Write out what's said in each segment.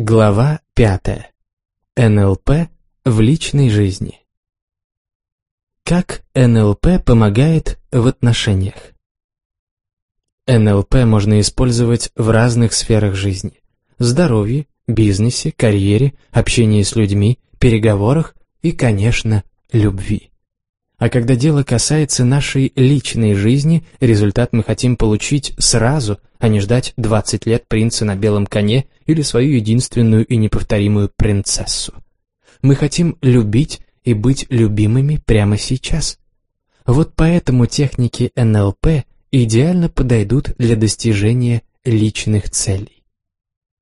Глава 5. НЛП в личной жизни. Как НЛП помогает в отношениях? НЛП можно использовать в разных сферах жизни. Здоровье, бизнесе, карьере, общении с людьми, переговорах и, конечно, любви. А когда дело касается нашей личной жизни, результат мы хотим получить сразу, а не ждать 20 лет принца на белом коне или свою единственную и неповторимую принцессу. Мы хотим любить и быть любимыми прямо сейчас. Вот поэтому техники НЛП идеально подойдут для достижения личных целей.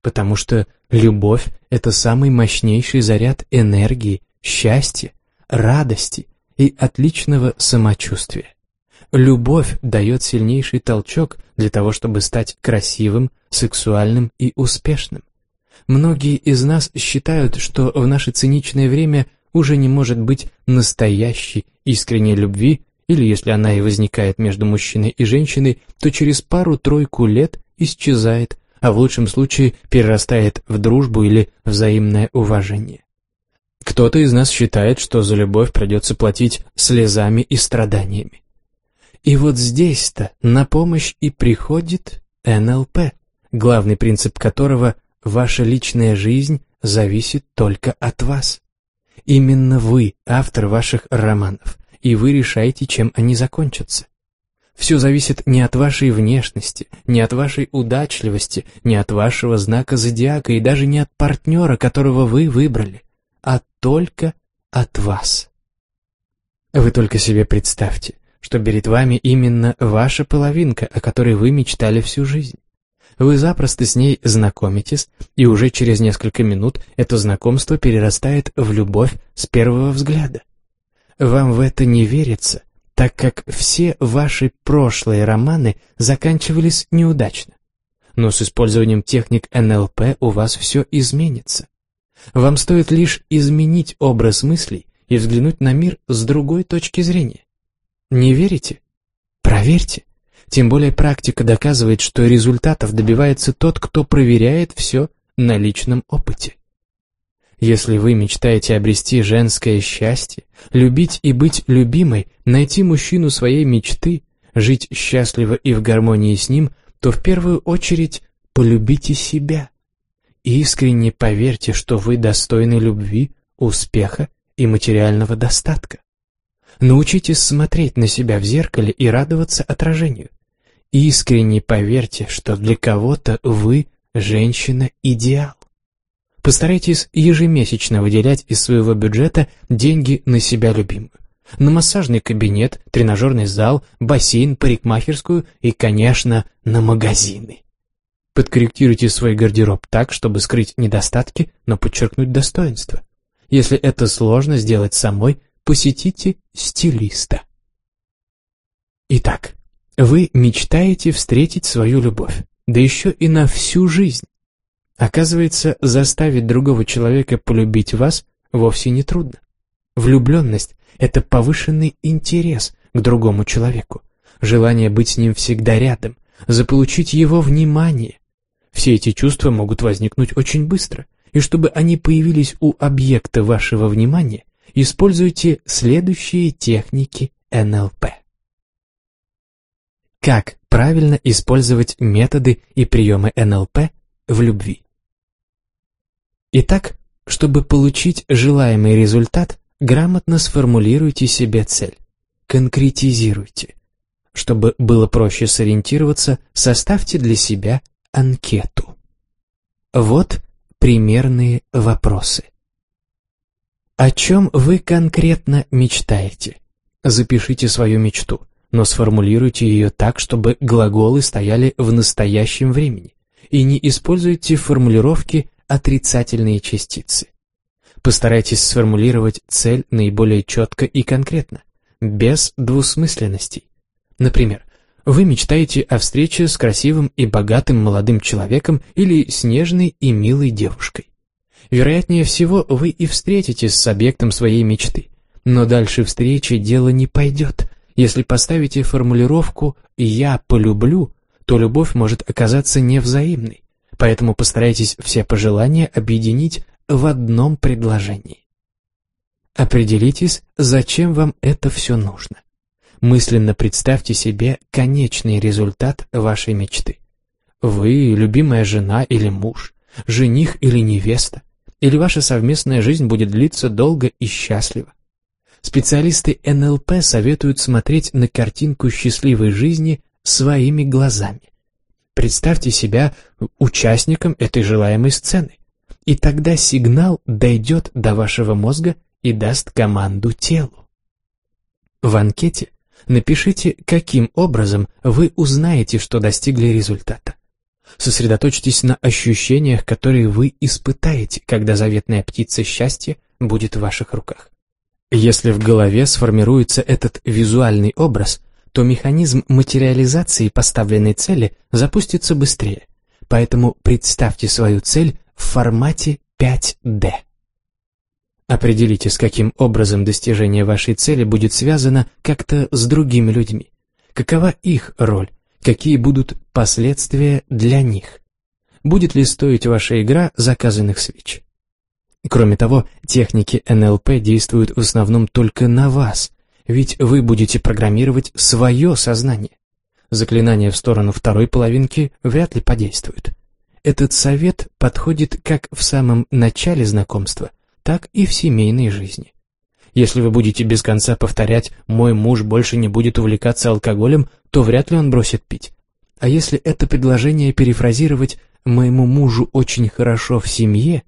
Потому что любовь – это самый мощнейший заряд энергии, счастья, радости – и отличного самочувствия. Любовь дает сильнейший толчок для того, чтобы стать красивым, сексуальным и успешным. Многие из нас считают, что в наше циничное время уже не может быть настоящей, искренней любви, или если она и возникает между мужчиной и женщиной, то через пару-тройку лет исчезает, а в лучшем случае перерастает в дружбу или взаимное уважение. Кто-то из нас считает, что за любовь придется платить слезами и страданиями. И вот здесь-то на помощь и приходит НЛП, главный принцип которого – ваша личная жизнь зависит только от вас. Именно вы – автор ваших романов, и вы решаете, чем они закончатся. Все зависит не от вашей внешности, не от вашей удачливости, не от вашего знака зодиака и даже не от партнера, которого вы выбрали а только от вас. Вы только себе представьте, что перед вами именно ваша половинка, о которой вы мечтали всю жизнь. Вы запросто с ней знакомитесь, и уже через несколько минут это знакомство перерастает в любовь с первого взгляда. Вам в это не верится, так как все ваши прошлые романы заканчивались неудачно. Но с использованием техник НЛП у вас все изменится. Вам стоит лишь изменить образ мыслей и взглянуть на мир с другой точки зрения. Не верите? Проверьте. Тем более практика доказывает, что результатов добивается тот, кто проверяет все на личном опыте. Если вы мечтаете обрести женское счастье, любить и быть любимой, найти мужчину своей мечты, жить счастливо и в гармонии с ним, то в первую очередь полюбите себя – искренне поверьте, что вы достойны любви, успеха и материального достатка. Научитесь смотреть на себя в зеркале и радоваться отражению. Искренне поверьте, что для кого-то вы – женщина-идеал. Постарайтесь ежемесячно выделять из своего бюджета деньги на себя любимую. На массажный кабинет, тренажерный зал, бассейн, парикмахерскую и, конечно, на магазины. Подкорректируйте свой гардероб так, чтобы скрыть недостатки, но подчеркнуть достоинства. Если это сложно сделать самой, посетите стилиста. Итак, вы мечтаете встретить свою любовь, да еще и на всю жизнь. Оказывается, заставить другого человека полюбить вас вовсе не трудно. Влюбленность – это повышенный интерес к другому человеку, желание быть с ним всегда рядом, заполучить его внимание, все эти чувства могут возникнуть очень быстро, и чтобы они появились у объекта вашего внимания, используйте следующие техники НЛП. Как правильно использовать методы и приемы НЛП в любви? Итак, чтобы получить желаемый результат, грамотно сформулируйте себе цель, конкретизируйте. Чтобы было проще сориентироваться, составьте для себя анкету. Вот примерные вопросы. О чем вы конкретно мечтаете? Запишите свою мечту, но сформулируйте ее так, чтобы глаголы стояли в настоящем времени, и не используйте формулировки отрицательные частицы. Постарайтесь сформулировать цель наиболее четко и конкретно, без двусмысленностей. Например, вы мечтаете о встрече с красивым и богатым молодым человеком или с нежной и милой девушкой. Вероятнее всего, вы и встретитесь с объектом своей мечты. Но дальше встречи дело не пойдет. Если поставите формулировку «я полюблю», то любовь может оказаться невзаимной, поэтому постарайтесь все пожелания объединить в одном предложении. Определитесь, зачем вам это все нужно. Мысленно представьте себе конечный результат вашей мечты. Вы – любимая жена или муж, жених или невеста, или ваша совместная жизнь будет длиться долго и счастливо. Специалисты НЛП советуют смотреть на картинку счастливой жизни своими глазами. Представьте себя участником этой желаемой сцены, и тогда сигнал дойдет до вашего мозга и даст команду телу. В анкете напишите, каким образом вы узнаете, что достигли результата. Сосредоточьтесь на ощущениях, которые вы испытаете, когда заветная птица счастья будет в ваших руках. Если в голове сформируется этот визуальный образ, то механизм материализации поставленной цели запустится быстрее. Поэтому представьте свою цель в формате 5D. Определите, с каким образом достижение вашей цели будет связано как-то с другими людьми. Какова их роль? Какие будут последствия для них? Будет ли стоить ваша игра заказанных свеч? Кроме того, техники НЛП действуют в основном только на вас, ведь вы будете программировать свое сознание. Заклинание в сторону второй половинки вряд ли подействует. Этот совет подходит как в самом начале знакомства, так и в семейной жизни. Если вы будете без конца повторять «мой муж больше не будет увлекаться алкоголем», то вряд ли он бросит пить. А если это предложение перефразировать «моему мужу очень хорошо в семье»,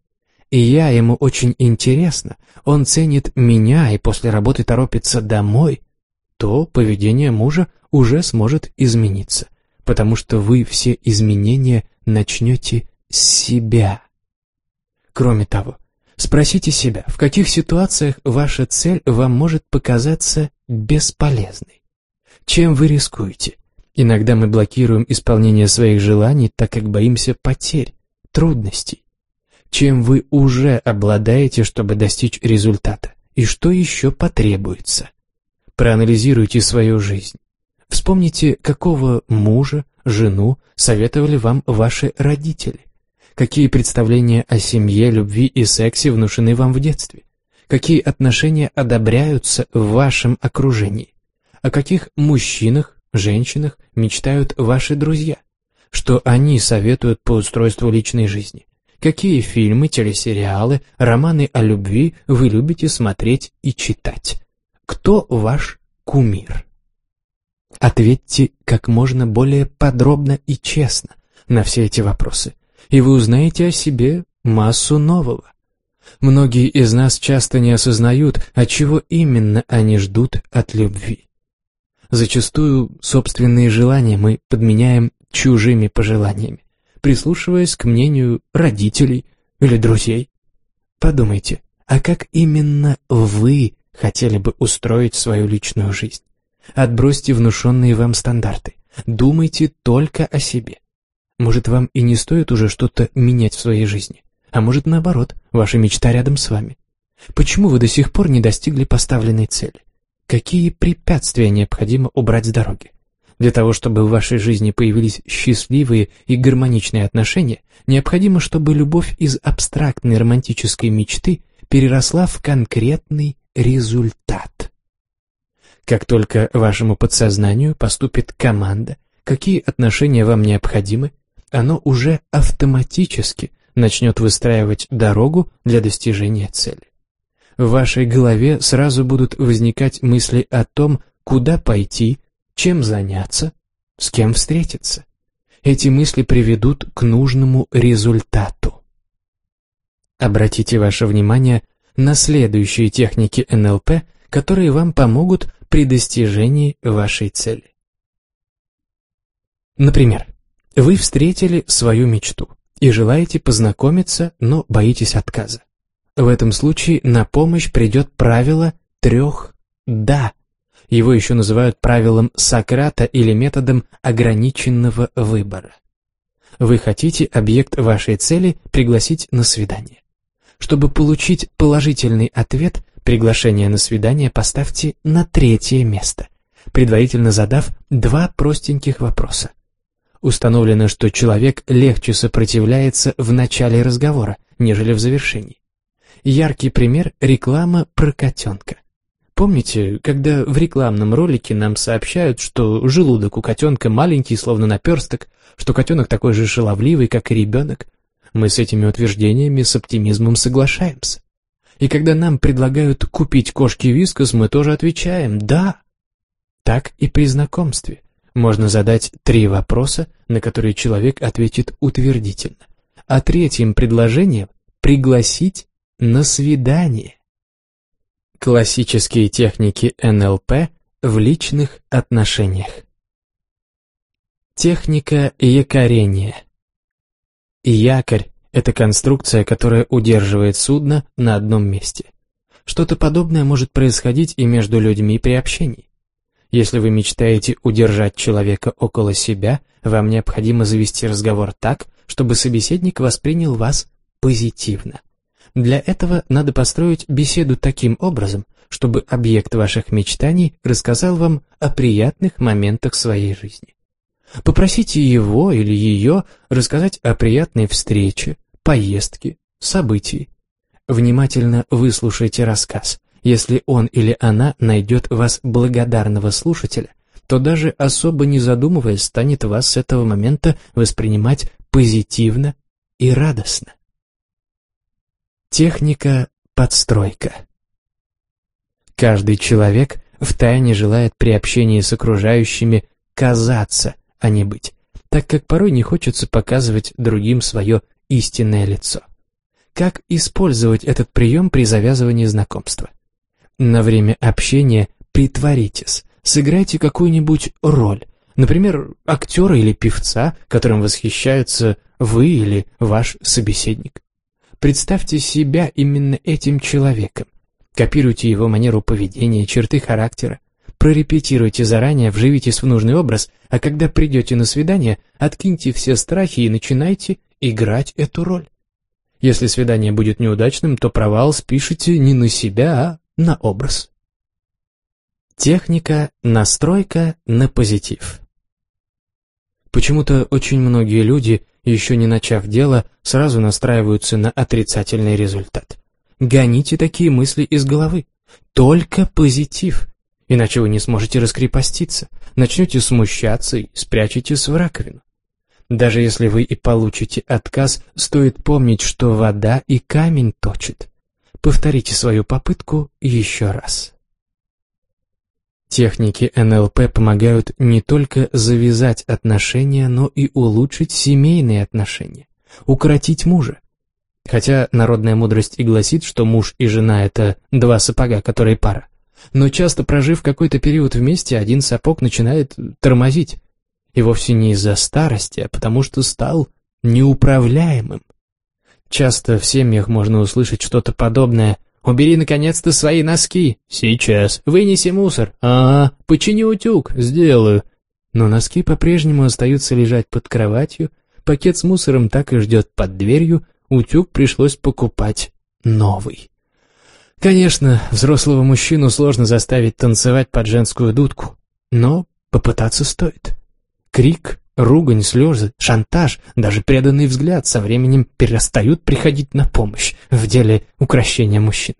и я ему очень интересно, он ценит меня и после работы торопится домой, то поведение мужа уже сможет измениться, потому что вы все изменения начнете с себя. Кроме того, спросите себя, в каких ситуациях ваша цель вам может показаться бесполезной. Чем вы рискуете? Иногда мы блокируем исполнение своих желаний, так как боимся потерь, трудностей чем вы уже обладаете, чтобы достичь результата, и что еще потребуется. Проанализируйте свою жизнь. Вспомните, какого мужа, жену советовали вам ваши родители. Какие представления о семье, любви и сексе внушены вам в детстве? Какие отношения одобряются в вашем окружении? О каких мужчинах, женщинах мечтают ваши друзья? Что они советуют по устройству личной жизни? Какие фильмы, телесериалы, романы о любви вы любите смотреть и читать? Кто ваш кумир? Ответьте как можно более подробно и честно на все эти вопросы, и вы узнаете о себе массу нового. Многие из нас часто не осознают, от чего именно они ждут от любви. Зачастую собственные желания мы подменяем чужими пожеланиями прислушиваясь к мнению родителей или друзей. Подумайте, а как именно вы хотели бы устроить свою личную жизнь? Отбросьте внушенные вам стандарты. Думайте только о себе. Может, вам и не стоит уже что-то менять в своей жизни, а может, наоборот, ваша мечта рядом с вами. Почему вы до сих пор не достигли поставленной цели? Какие препятствия необходимо убрать с дороги? Для того, чтобы в вашей жизни появились счастливые и гармоничные отношения, необходимо, чтобы любовь из абстрактной романтической мечты переросла в конкретный результат. Как только вашему подсознанию поступит команда, какие отношения вам необходимы, оно уже автоматически начнет выстраивать дорогу для достижения цели. В вашей голове сразу будут возникать мысли о том, куда пойти, чем заняться, с кем встретиться. Эти мысли приведут к нужному результату. Обратите ваше внимание на следующие техники НЛП, которые вам помогут при достижении вашей цели. Например, вы встретили свою мечту и желаете познакомиться, но боитесь отказа. В этом случае на помощь придет правило трех «да», его еще называют правилом Сократа или методом ограниченного выбора. Вы хотите объект вашей цели пригласить на свидание. Чтобы получить положительный ответ, приглашение на свидание поставьте на третье место, предварительно задав два простеньких вопроса. Установлено, что человек легче сопротивляется в начале разговора, нежели в завершении. Яркий пример – реклама про котенка. Помните, когда в рекламном ролике нам сообщают, что желудок у котенка маленький, словно наперсток, что котенок такой же шаловливый, как и ребенок? Мы с этими утверждениями с оптимизмом соглашаемся. И когда нам предлагают купить кошки вискос, мы тоже отвечаем «да». Так и при знакомстве. Можно задать три вопроса, на которые человек ответит утвердительно. А третьим предложением – пригласить на свидание. Классические техники НЛП в личных отношениях. Техника якорения. Якорь – это конструкция, которая удерживает судно на одном месте. Что-то подобное может происходить и между людьми при общении. Если вы мечтаете удержать человека около себя, вам необходимо завести разговор так, чтобы собеседник воспринял вас позитивно. Для этого надо построить беседу таким образом, чтобы объект ваших мечтаний рассказал вам о приятных моментах своей жизни. Попросите его или ее рассказать о приятной встрече, поездке, событии. Внимательно выслушайте рассказ. Если он или она найдет вас благодарного слушателя, то даже особо не задумываясь станет вас с этого момента воспринимать позитивно и радостно. Техника подстройка. Каждый человек втайне желает при общении с окружающими казаться, а не быть, так как порой не хочется показывать другим свое истинное лицо. Как использовать этот прием при завязывании знакомства? На время общения притворитесь, сыграйте какую-нибудь роль, например, актера или певца, которым восхищаются вы или ваш собеседник. Представьте себя именно этим человеком. Копируйте его манеру поведения, черты характера. Прорепетируйте заранее, вживитесь в нужный образ, а когда придете на свидание, откиньте все страхи и начинайте играть эту роль. Если свидание будет неудачным, то провал спишите не на себя, а на образ. Техника настройка на позитив. Почему-то очень многие люди еще не начав дело, сразу настраиваются на отрицательный результат. Гоните такие мысли из головы. Только позитив. Иначе вы не сможете раскрепоститься, начнете смущаться и спрячетесь в раковину. Даже если вы и получите отказ, стоит помнить, что вода и камень точит. Повторите свою попытку еще раз. Техники НЛП помогают не только завязать отношения, но и улучшить семейные отношения, укоротить мужа. Хотя народная мудрость и гласит, что муж и жена – это два сапога, которые пара. Но часто прожив какой-то период вместе, один сапог начинает тормозить. И вовсе не из-за старости, а потому что стал неуправляемым. Часто в семьях можно услышать что-то подобное Убери, наконец-то, свои носки. Сейчас. Вынеси мусор. А, почини утюг. Сделаю. Но носки по-прежнему остаются лежать под кроватью, пакет с мусором так и ждет под дверью, утюг пришлось покупать новый. Конечно, взрослого мужчину сложно заставить танцевать под женскую дудку, но попытаться стоит. Крик, ругань, слезы, шантаж, даже преданный взгляд со временем перестают приходить на помощь в деле украшения мужчин,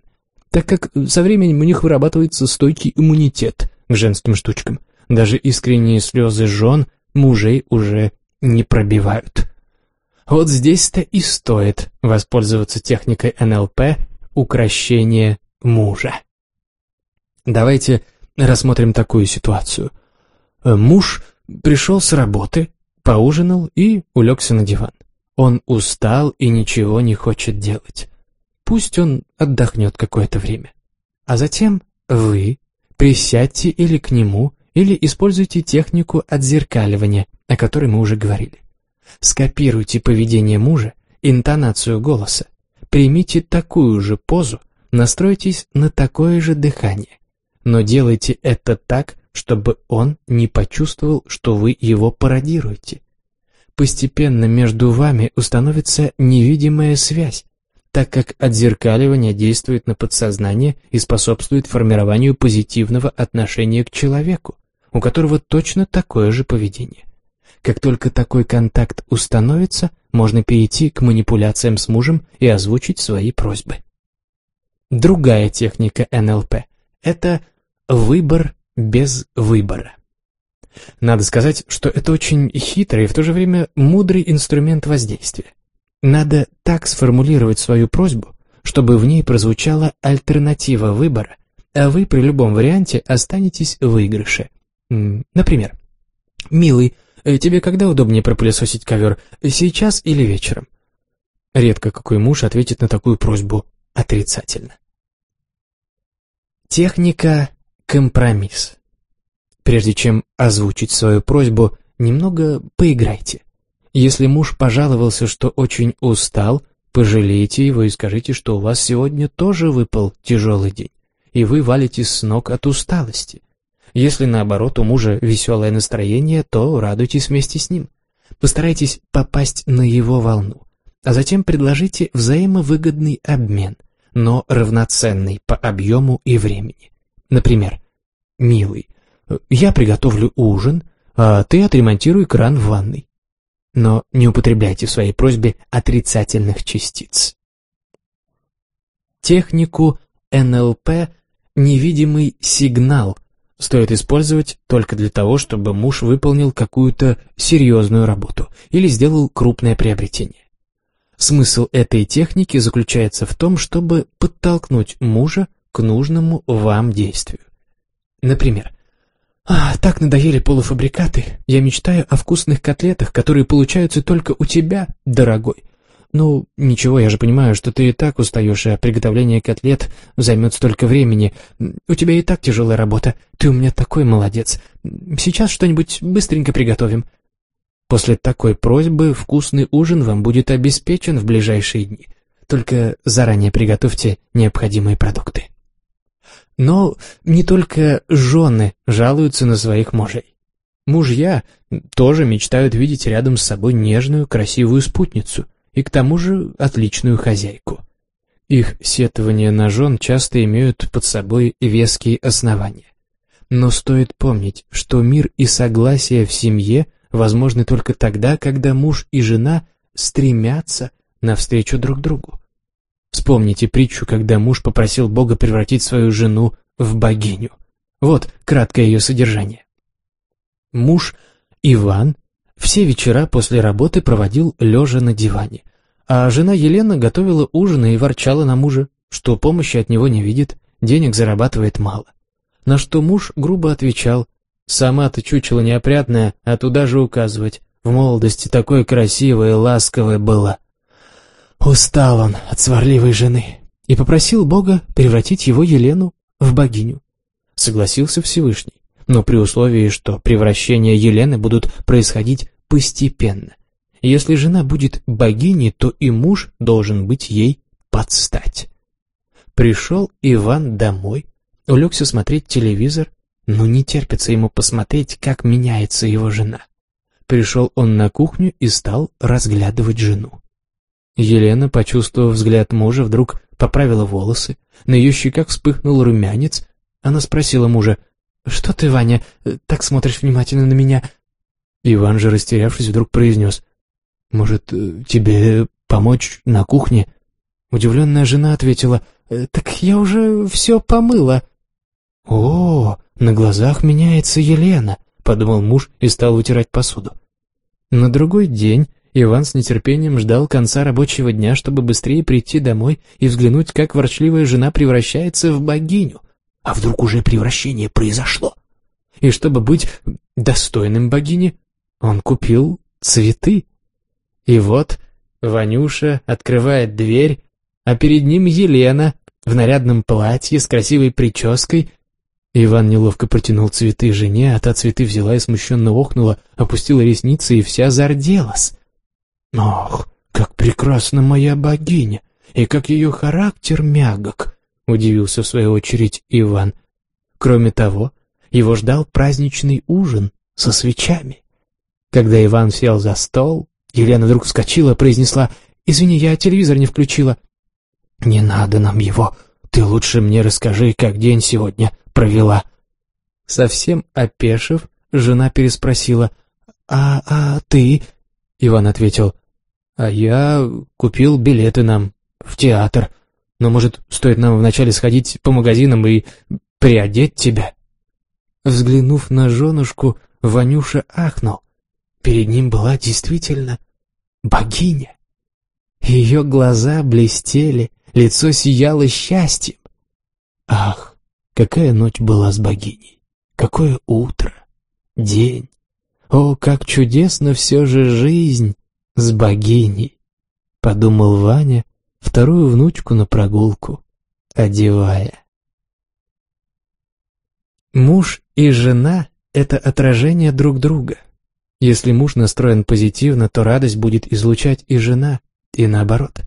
так как со временем у них вырабатывается стойкий иммунитет к женским штучкам. Даже искренние слезы жен мужей уже не пробивают. Вот здесь-то и стоит воспользоваться техникой НЛП укращения мужа. Давайте рассмотрим такую ситуацию. Муж Пришел с работы, поужинал и улегся на диван. Он устал и ничего не хочет делать. Пусть он отдохнет какое-то время. А затем вы присядьте или к нему, или используйте технику отзеркаливания, о которой мы уже говорили. Скопируйте поведение мужа, интонацию голоса, примите такую же позу, настройтесь на такое же дыхание. Но делайте это так, чтобы он не почувствовал, что вы его пародируете. Постепенно между вами установится невидимая связь, так как отзеркаливание действует на подсознание и способствует формированию позитивного отношения к человеку, у которого точно такое же поведение. Как только такой контакт установится, можно перейти к манипуляциям с мужем и озвучить свои просьбы. Другая техника НЛП – это выбор без выбора. Надо сказать, что это очень хитрый и в то же время мудрый инструмент воздействия. Надо так сформулировать свою просьбу, чтобы в ней прозвучала альтернатива выбора, а вы при любом варианте останетесь в выигрыше. Например, «Милый, э, тебе когда удобнее пропылесосить ковер, сейчас или вечером?» Редко какой муж ответит на такую просьбу отрицательно. Техника «компромисс». Прежде чем озвучить свою просьбу, немного поиграйте. Если муж пожаловался, что очень устал, пожалейте его и скажите, что у вас сегодня тоже выпал тяжелый день, и вы валитесь с ног от усталости. Если наоборот у мужа веселое настроение, то радуйтесь вместе с ним. Постарайтесь попасть на его волну, а затем предложите взаимовыгодный обмен, но равноценный по объему и времени. Например, «Милый, я приготовлю ужин, а ты отремонтируй кран в ванной. Но не употребляйте в своей просьбе отрицательных частиц. Технику НЛП «невидимый сигнал» стоит использовать только для того, чтобы муж выполнил какую-то серьезную работу или сделал крупное приобретение. Смысл этой техники заключается в том, чтобы подтолкнуть мужа к нужному вам действию. Например, а, так надоели полуфабрикаты. Я мечтаю о вкусных котлетах, которые получаются только у тебя, дорогой. Ну, ничего, я же понимаю, что ты и так устаешь, а приготовление котлет займет столько времени. У тебя и так тяжелая работа. Ты у меня такой молодец. Сейчас что-нибудь быстренько приготовим. После такой просьбы вкусный ужин вам будет обеспечен в ближайшие дни. Только заранее приготовьте необходимые продукты. Но не только жены жалуются на своих мужей. Мужья тоже мечтают видеть рядом с собой нежную, красивую спутницу и к тому же отличную хозяйку. Их сетования на жен часто имеют под собой веские основания. Но стоит помнить, что мир и согласие в семье возможны только тогда, когда муж и жена стремятся навстречу друг другу. Вспомните притчу, когда муж попросил Бога превратить свою жену в богиню. Вот краткое ее содержание. Муж Иван все вечера после работы проводил лежа на диване, а жена Елена готовила ужин и ворчала на мужа, что помощи от него не видит, денег зарабатывает мало. На что муж грубо отвечал, «Сама-то чучело неопрятная, а туда же указывать. В молодости такой красивой и ласковой была». Устал он от сварливой жены и попросил Бога превратить его Елену в богиню. Согласился Всевышний, но при условии, что превращения Елены будут происходить постепенно. Если жена будет богиней, то и муж должен быть ей подстать. Пришел Иван домой, улегся смотреть телевизор, но не терпится ему посмотреть, как меняется его жена. Пришел он на кухню и стал разглядывать жену. Елена, почувствовав взгляд мужа, вдруг поправила волосы, на ее щеках вспыхнул румянец. Она спросила мужа, «Что ты, Ваня, так смотришь внимательно на меня?» Иван же, растерявшись, вдруг произнес, «Может, тебе помочь на кухне?» Удивленная жена ответила, «Так я уже все помыла». «О, на глазах меняется Елена», — подумал муж и стал вытирать посуду. На другой день Иван с нетерпением ждал конца рабочего дня, чтобы быстрее прийти домой и взглянуть, как ворчливая жена превращается в богиню. А вдруг уже превращение произошло? И чтобы быть достойным богини, он купил цветы. И вот Ванюша открывает дверь, а перед ним Елена в нарядном платье с красивой прической. Иван неловко протянул цветы жене, а та цветы взяла и смущенно охнула, опустила ресницы и вся зарделась. «Ох, как прекрасна моя богиня, и как ее характер мягок!» — удивился в свою очередь Иван. Кроме того, его ждал праздничный ужин со свечами. Когда Иван сел за стол, Елена вдруг вскочила произнесла «Извини, я телевизор не включила». «Не надо нам его, ты лучше мне расскажи, как день сегодня провела». Совсем опешив, жена переспросила а, а ты?» Иван ответил, «А я купил билеты нам в театр. Но, может, стоит нам вначале сходить по магазинам и приодеть тебя?» Взглянув на женушку, Ванюша ахнул. Перед ним была действительно богиня. Ее глаза блестели, лицо сияло счастьем. Ах, какая ночь была с богиней! Какое утро! День! О, как чудесно все же жизнь с богиней! Подумал Ваня, вторую внучку на прогулку одевая. Муж и жена — это отражение друг друга. Если муж настроен позитивно, то радость будет излучать и жена, и наоборот.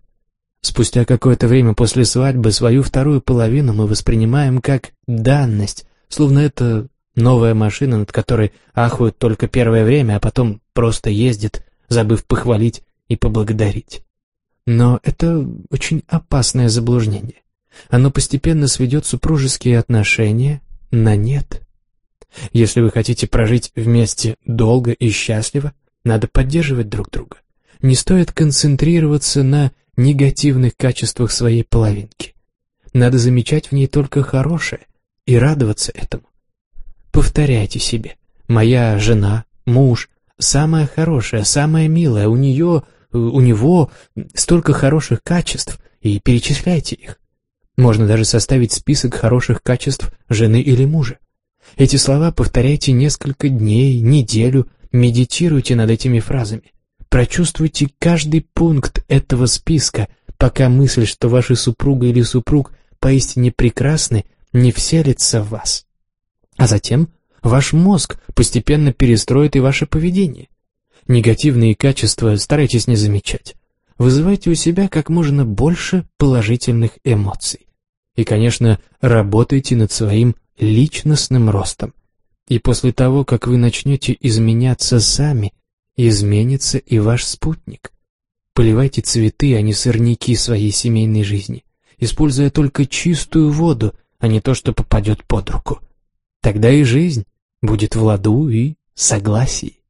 Спустя какое-то время после свадьбы свою вторую половину мы воспринимаем как данность, словно это новая машина, над которой ахуют только первое время, а потом просто ездит, забыв похвалить и поблагодарить. Но это очень опасное заблуждение. Оно постепенно сведет супружеские отношения на нет. Если вы хотите прожить вместе долго и счастливо, надо поддерживать друг друга. Не стоит концентрироваться на негативных качествах своей половинки. Надо замечать в ней только хорошее и радоваться этому. Повторяйте себе. Моя жена, муж, самая хорошая, самая милая, у нее, у него столько хороших качеств, и перечисляйте их. Можно даже составить список хороших качеств жены или мужа. Эти слова повторяйте несколько дней, неделю, медитируйте над этими фразами. Прочувствуйте каждый пункт этого списка, пока мысль, что ваша супруга или супруг поистине прекрасны, не вселится в вас. А затем ваш мозг постепенно перестроит и ваше поведение. Негативные качества старайтесь не замечать. Вызывайте у себя как можно больше положительных эмоций. И, конечно, работайте над своим личностным ростом. И после того, как вы начнете изменяться сами, изменится и ваш спутник. Поливайте цветы, а не сорняки своей семейной жизни, используя только чистую воду, а не то, что попадет под руку. Тогда и жизнь будет в ладу и согласии.